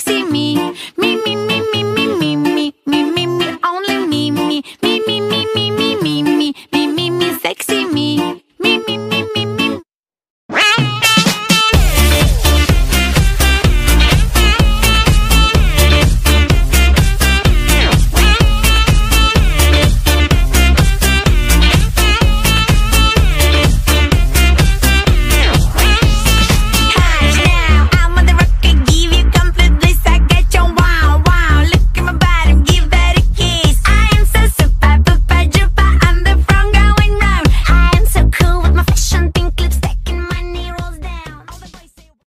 See me.